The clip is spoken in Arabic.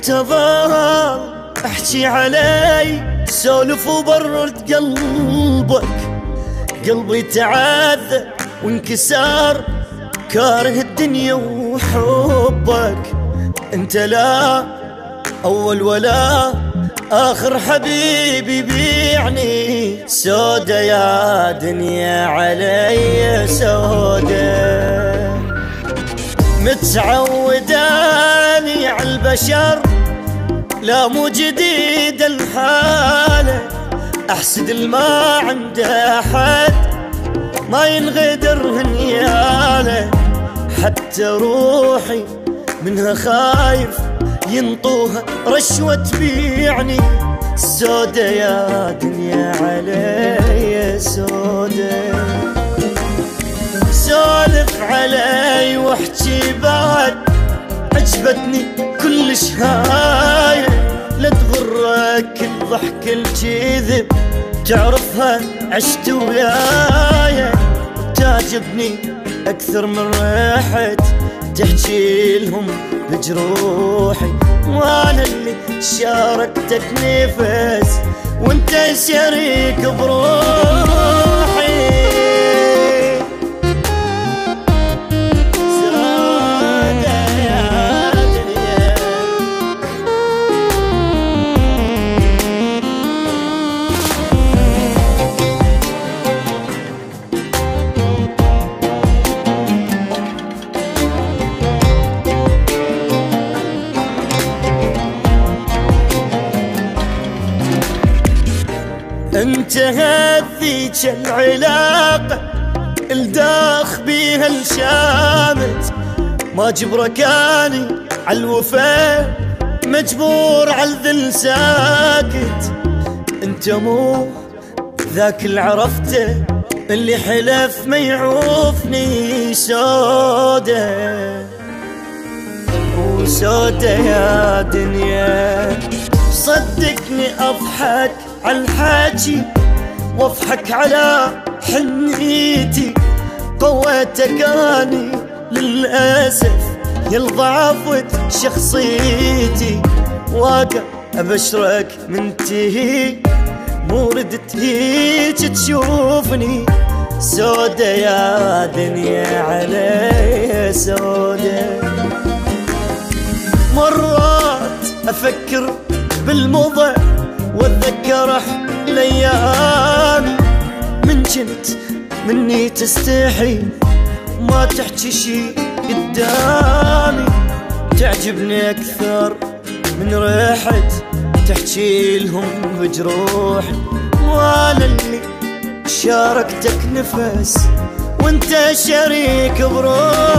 انت ظهر احكي علي سولف وبرد قلبك. قلبي تعذب وانكسار كاره الدنيا وحبك. انت لا أول ولا. آخر حبيبي بيعني. سودة يا دنيا علي سودة. متعوداني البشر لا مو جديد الحالة أحسد الما عنده حد ما ينغدر هنياله. حتى روحي منها خايف ينطوها رشوة تبيعني سودة يا دنيا علي سودة. سولف علي واحكي بعد عجبتني كلش هاي لا تغرك الضحك الكذب تعرفها عشت وياي. تعجبني أكثر من ريحت تحكي لهم بجروحي. وأنا اللي شاركتك نفس وأنت شريك بروحي. انتهت ذيك العلاقة الداخ بيها الشامت. ما جبركاني عالوفا مجبور عالذل ساكت. انت مو ذاك اللي عرفته اللي حلف ما يعوفني سودة. وسودة يا دنيا. صدقني أضحك عالحاجي وأضحك على حنيتي. قوتك اني للأسف يلضعفت شخصيتي. واقع أبشرك من تهي مو ردت هيك تشوفني. سودة يا دنيا علي سودة. مرات أفكر بالمضى واتذكر الأيام. من جنت مني تستحي ما تحكي شي قدامي. تعجبني أكثر من ريحة تحكي لهم بجروحي وأنا اللي شاركتك نفس وأنت شريك بروحي